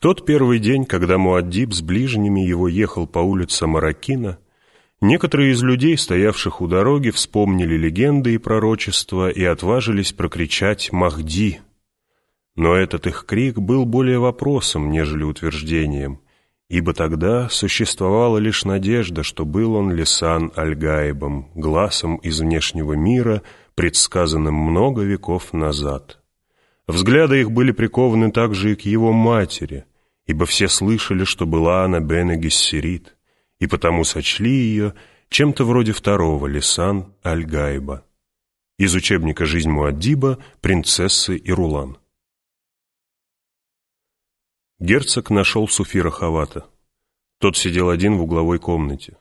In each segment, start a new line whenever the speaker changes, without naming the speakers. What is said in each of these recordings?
тот первый день, когда Муаддиб с ближними его ехал по улице Маракина, некоторые из людей, стоявших у дороги, вспомнили легенды и пророчества и отважились прокричать «Махди!». Но этот их крик был более вопросом, нежели утверждением, ибо тогда существовала лишь надежда, что был он Лисан Аль-Гаибом, глазом из внешнего мира, предсказанным много веков назад. Взгляды их были прикованы также и к его матери, ибо все слышали, что была она Бене Гессерит, и потому сочли ее чем-то вроде второго Лисан Аль-Гайба. Из учебника «Жизнь Муаддиба. Принцессы и Рулан». Герцог нашел Суфира Хавата. Тот сидел один в угловой комнате.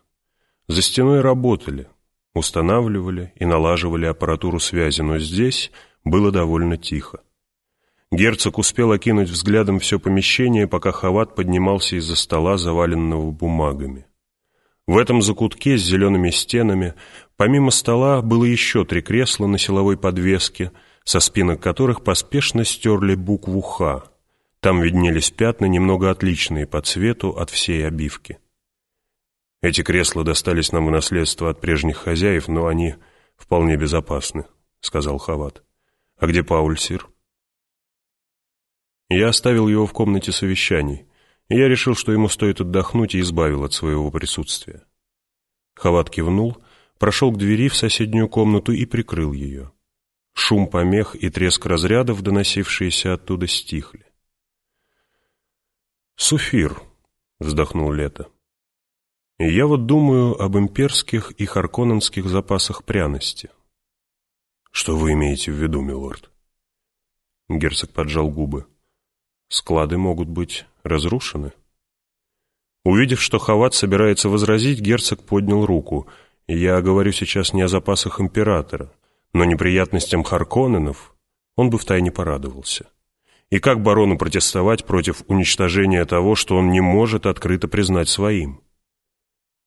За стеной работали, устанавливали и налаживали аппаратуру связи, но здесь было довольно тихо. Герцог успел окинуть взглядом все помещение, пока Хават поднимался из-за стола, заваленного бумагами. В этом закутке с зелеными стенами, помимо стола, было еще три кресла на силовой подвеске, со спинок которых поспешно стерли букву «Х». Там виднелись пятна, немного отличные по цвету от всей обивки. Эти кресла достались нам в наследство от прежних хозяев, но они вполне безопасны, — сказал Хават. — А где Пауль, сир? Я оставил его в комнате совещаний, и я решил, что ему стоит отдохнуть и избавил от своего присутствия. Хават кивнул, прошел к двери в соседнюю комнату и прикрыл ее. Шум помех и треск разрядов, доносившиеся оттуда, стихли. «Суфир», — вздохнул Лето. «Я вот думаю об имперских и харконненских запасах пряности». «Что вы имеете в виду, милорд?» Герцог поджал губы. Склады могут быть разрушены. Увидев, что Хават собирается возразить, герцог поднял руку. Я говорю сейчас не о запасах императора, но неприятностям Харконненов он бы втайне порадовался. И как барону протестовать против уничтожения того, что он не может открыто признать своим?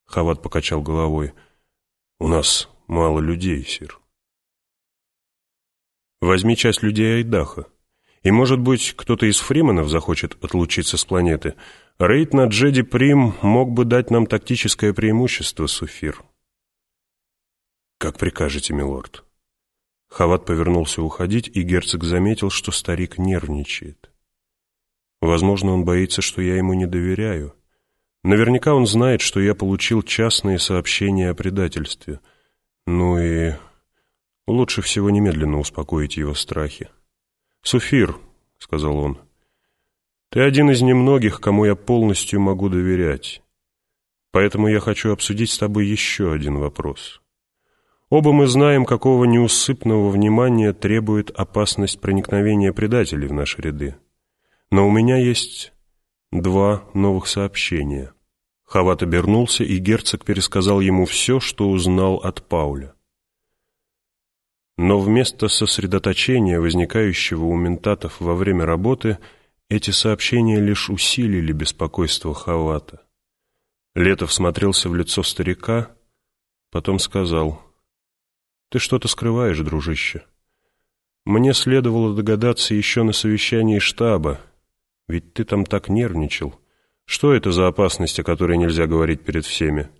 Хават покачал головой. «У нас мало людей, сир». «Возьми часть людей Айдаха. И, может быть, кто-то из фрименов захочет отлучиться с планеты. Рейд на Джеди Прим мог бы дать нам тактическое преимущество, Суфир. Как прикажете, милорд. Хават повернулся уходить, и герцог заметил, что старик нервничает. Возможно, он боится, что я ему не доверяю. Наверняка он знает, что я получил частные сообщения о предательстве. Ну и лучше всего немедленно успокоить его страхи. «Суфир», — сказал он, — «ты один из немногих, кому я полностью могу доверять. Поэтому я хочу обсудить с тобой еще один вопрос. Оба мы знаем, какого неусыпного внимания требует опасность проникновения предателей в наши ряды. Но у меня есть два новых сообщения». Хават обернулся, и герцог пересказал ему все, что узнал от Пауля. Но вместо сосредоточения, возникающего у ментатов во время работы, эти сообщения лишь усилили беспокойство Хавата. Летов смотрелся в лицо старика, потом сказал, «Ты что-то скрываешь, дружище. Мне следовало догадаться еще на совещании штаба, ведь ты там так нервничал. Что это за опасность, о которой нельзя говорить перед всеми?»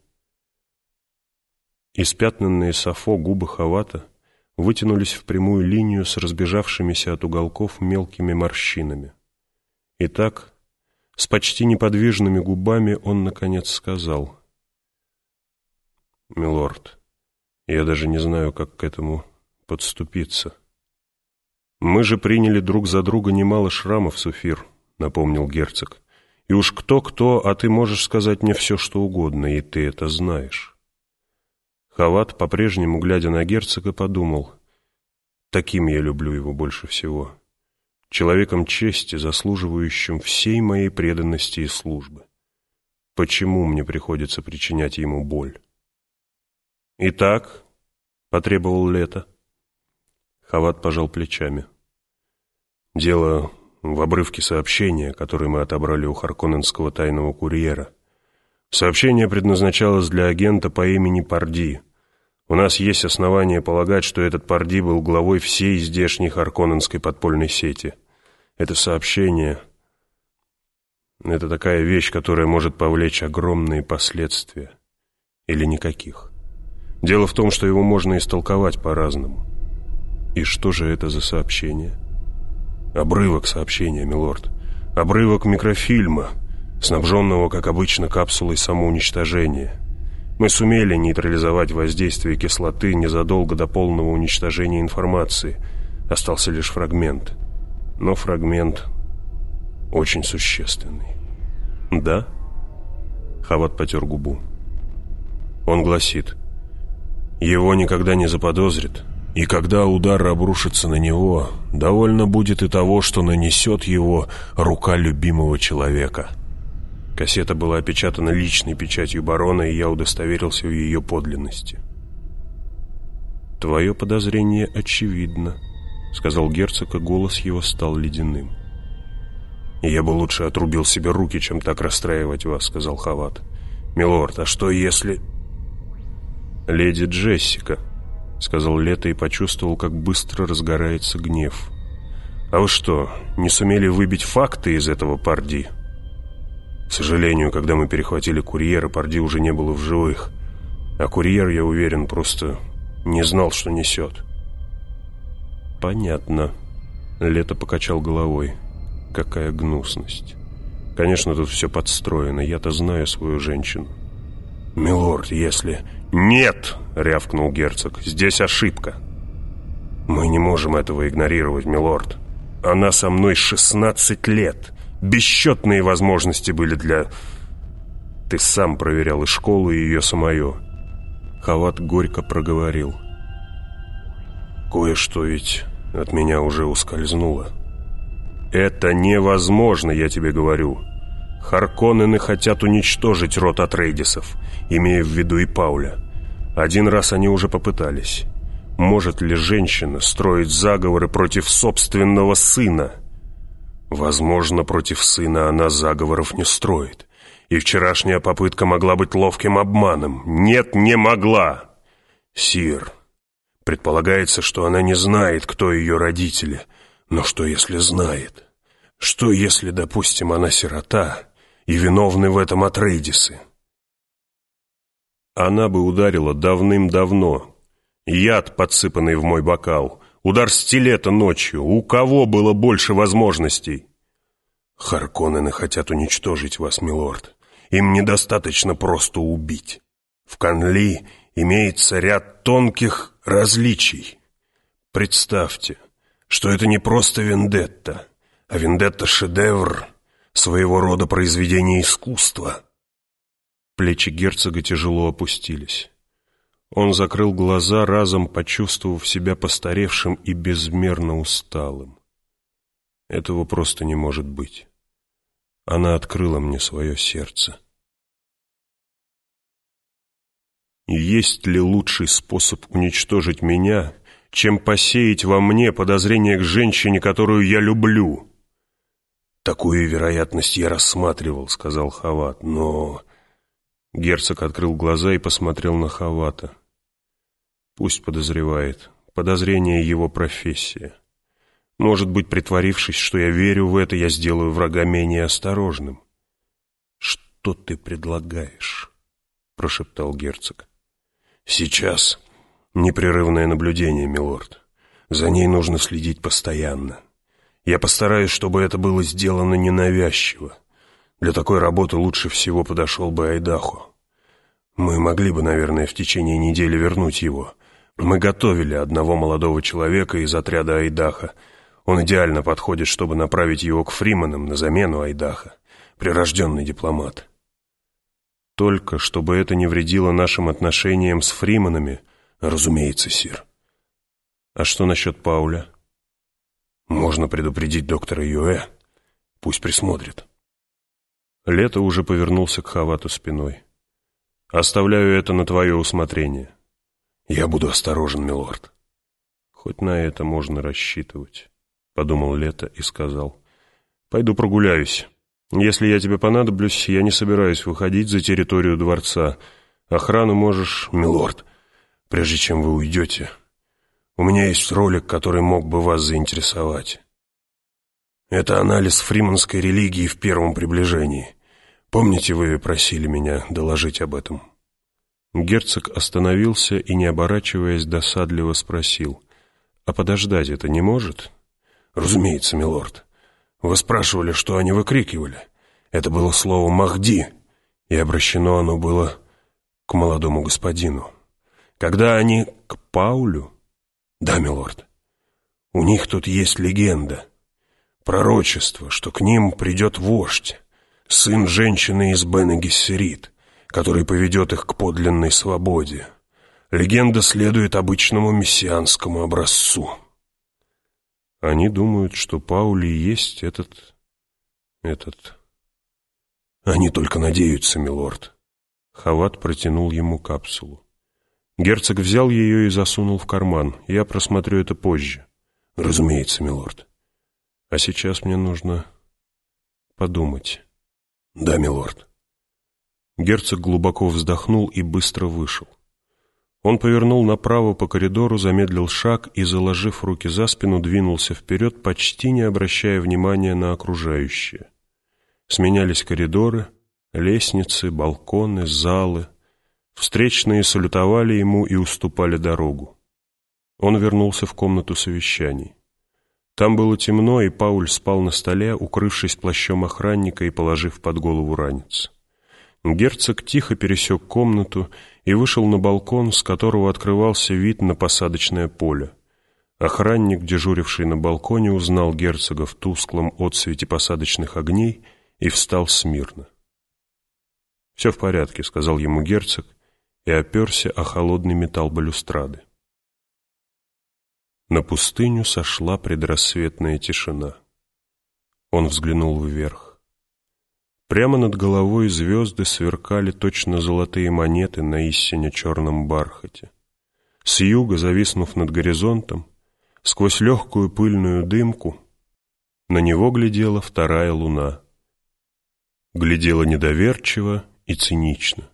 Испятнанные сафо губы Хавата — вытянулись в прямую линию с разбежавшимися от уголков мелкими морщинами. Итак, с почти неподвижными губами он, наконец, сказал. «Милорд, я даже не знаю, как к этому подступиться. Мы же приняли друг за друга немало шрамов, Суфир», — напомнил герцог. «И уж кто-кто, а ты можешь сказать мне все, что угодно, и ты это знаешь». Хават, по-прежнему глядя на герцога, подумал, «Таким я люблю его больше всего. Человеком чести, заслуживающим всей моей преданности и службы. Почему мне приходится причинять ему боль?» «Итак», — потребовал Лето. Хават пожал плечами. «Дело в обрывке сообщения, которое мы отобрали у Харконненского тайного курьера». Сообщение предназначалось для агента по имени Парди. У нас есть основания полагать, что этот Парди был главой всей здешней Харконненской подпольной сети. Это сообщение... Это такая вещь, которая может повлечь огромные последствия. Или никаких. Дело в том, что его можно истолковать по-разному. И что же это за сообщение? Обрывок сообщения, милорд. Обрывок микрофильма, снабженного, как обычно, капсулой самоуничтожения. Мы сумели нейтрализовать воздействие кислоты незадолго до полного уничтожения информации. Остался лишь фрагмент. Но фрагмент очень существенный. «Да?» Хават потер губу. Он гласит, «Его никогда не заподозрит, и когда удар обрушится на него, довольно будет и того, что нанесет его рука любимого человека». Кассета была опечатана личной печатью барона, и я удостоверился в ее подлинности. «Твое подозрение очевидно», — сказал герцог, и голос его стал ледяным. «Я бы лучше отрубил себе руки, чем так расстраивать вас», — сказал Хават. «Милорд, а что если...» «Леди Джессика», — сказал Лето и почувствовал, как быстро разгорается гнев. «А вы что, не сумели выбить факты из этого парди?» К сожалению, когда мы перехватили курьера, Парди уже не было в живых. А курьер, я уверен, просто не знал, что несет. «Понятно». Лето покачал головой. Какая гнусность. Конечно, тут все подстроено, я-то знаю свою женщину. «Милорд, если...» «Нет!» — рявкнул герцог. «Здесь ошибка». «Мы не можем этого игнорировать, милорд. Она со мной шестнадцать лет. Бесчетные возможности были для... Ты сам проверял и школу, и ее самое». Хават горько проговорил. «Кое-что ведь от меня уже ускользнуло». «Это невозможно, я тебе говорю. Харконнены хотят уничтожить род Атрейдисов, имея в виду и Пауля. Один раз они уже попытались. Может ли женщина строить заговоры против собственного сына?» «Возможно, против сына она заговоров не строит, и вчерашняя попытка могла быть ловким обманом. Нет, не могла!» «Сир, предполагается, что она не знает, кто ее родители, но что если знает? Что если, допустим, она сирота, и виновны в этом Атрейдисы? Она бы ударила давным-давно. Яд, подсыпанный в мой бокал, удар стилета ночью. У кого было больше возможностей? Харконнены хотят уничтожить вас, милорд. Им недостаточно просто убить. В Канли имеется ряд тонких различий. Представьте, что это не просто вендетта, а вендетта-шедевр, своего рода произведение искусства. Плечи герцога тяжело опустились. Он закрыл глаза, разом почувствовав себя постаревшим и безмерно усталым. Этого просто не может быть. Она открыла мне свое сердце. есть ли лучший способ уничтожить меня, чем посеять во мне подозрение к женщине, которую я люблю. «Такую вероятность я рассматривал», — сказал Хават, — «но...» Герцог открыл глаза и посмотрел на Хавата. «Пусть подозревает. Подозрение — его профессия. Может быть, притворившись, что я верю в это, я сделаю врага менее осторожным». «Что ты предлагаешь?» — прошептал герцог. «Сейчас Непрерывное наблюдение, милорд. За ней нужно следить постоянно. Я постараюсь, чтобы это было сделано ненавязчиво. Для такой работы лучше всего подошел бы Айдахо. Мы могли бы, наверное, в течение недели вернуть его. Мы готовили одного молодого человека из отряда Айдаха. Он идеально подходит, чтобы направить его к Фриманам на замену Айдаха. Прирожденный дипломат. Только, чтобы это не вредило нашим отношениям с Фриманами – «Разумеется, сир». «А что насчет Пауля?» «Можно предупредить доктора Юэ. Пусть присмотрит». Лето уже повернулся к Хавату спиной. «Оставляю это на твое усмотрение». «Я буду осторожен, милорд». «Хоть на это можно рассчитывать», — подумал Лето и сказал. «Пойду прогуляюсь. Если я тебе понадоблюсь, я не собираюсь выходить за территорию дворца. Охрану можешь...»
«Милорд, прежде чем вы уйдете, у меня есть ролик, который мог бы вас заинтересовать. Это анализ фриманской религии в первом приближении. Помните, вы просили меня доложить об этом?»
Герцог остановился и, не оборачиваясь, досадливо спросил. «А подождать это не может?»
«Разумеется, милорд. Вы спрашивали, что они выкрикивали. Это было слово «Махди», и обращено оно было к молодому господину. Когда они к Паулю? Да, милорд. У них тут есть легенда, пророчество, что к ним придет вождь, сын женщины из бен который поведет их к подлинной свободе. Легенда следует обычному мессианскому образцу.
Они думают, что Паули есть этот... этот...
Они только надеются, милорд.
Хават протянул ему капсулу. Герцог взял ее и засунул в карман. Я просмотрю это позже.
Разумеется, милорд.
А сейчас мне нужно подумать.
Да, милорд.
Герцог глубоко вздохнул и быстро вышел. Он повернул направо по коридору, замедлил шаг и, заложив руки за спину, двинулся вперед, почти не обращая внимания на окружающее. Сменялись коридоры, лестницы, балконы, залы. Встречные салютовали ему и уступали дорогу. Он вернулся в комнату совещаний. Там было темно, и Пауль спал на столе, укрывшись плащом охранника и положив под голову ранец. Герцог тихо пересек комнату и вышел на балкон, с которого открывался вид на посадочное поле. Охранник, дежуривший на балконе, узнал герцога в тусклом отсвете посадочных огней и встал смирно. «Все в порядке», — сказал ему герцог и оперся о холодный металл балюстрады. На пустыню сошла предрассветная тишина. Он взглянул вверх. Прямо над головой звезды сверкали точно золотые монеты на истине черном бархате. С юга, зависнув над горизонтом, сквозь легкую пыльную дымку, на него глядела вторая луна — глядела недоверчиво и цинично.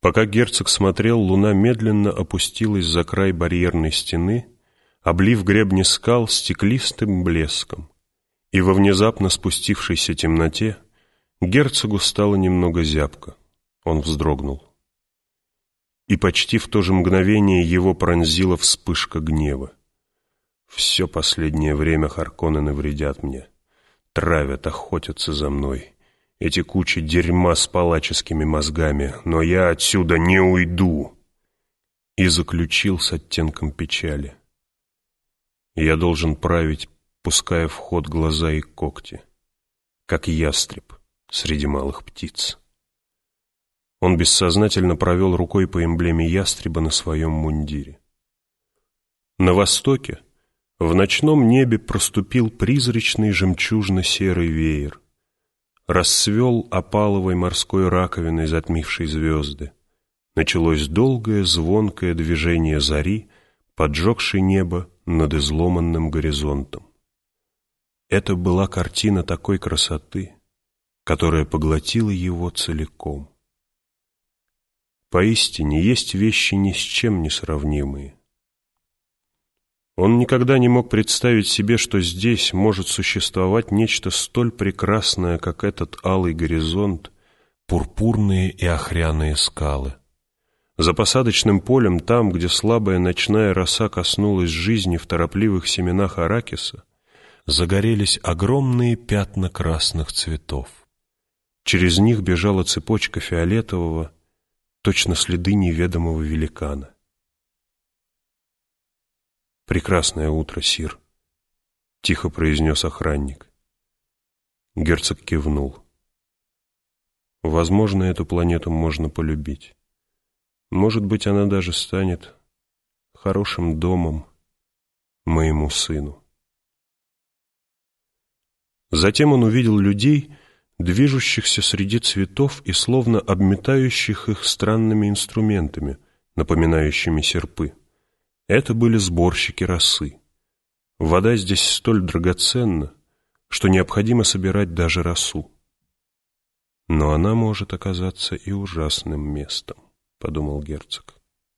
Пока герцог смотрел, луна медленно опустилась за край барьерной стены, облив гребни скал стеклистым блеском, и во внезапно спустившейся темноте герцогу стало немного зябко. Он вздрогнул. И почти в то же мгновение его пронзила вспышка гнева. Все последнее время Харконнены вредят мне травят, охотятся за мной. Эти кучи дерьма с палаческими мозгами, но я отсюда не уйду!» И заключил с оттенком печали. «Я должен править, пуская в ход глаза и когти, как ястреб среди малых птиц». Он бессознательно провел рукой по эмблеме ястреба на своем мундире. На востоке, в ночном небе проступил призрачный жемчужно-серый веер. Расцвел опаловой морской раковиной затмившей звезды. Началось долгое звонкое движение зари, поджегшей небо над изломанным горизонтом. Это была картина такой красоты, которая поглотила его целиком. Поистине есть вещи ни с чем не сравнимые. Он никогда не мог представить себе, что здесь может существовать нечто столь прекрасное, как этот алый горизонт, пурпурные и охряные скалы. За посадочным полем, там, где слабая ночная роса коснулась жизни в торопливых семенах аракиса, загорелись огромные пятна красных цветов. Через них бежала цепочка фиолетового, точно следы неведомого великана. «Прекрасное утро, Сир», — тихо произнес охранник. Герцог кивнул. «Возможно, эту планету можно полюбить. Может быть, она даже станет хорошим домом моему сыну». Затем он увидел людей, движущихся среди цветов и словно обметающих их странными инструментами, напоминающими серпы. Это были сборщики росы. Вода здесь столь драгоценна, что необходимо собирать даже росу. Но она может оказаться и ужасным местом, подумал герцог.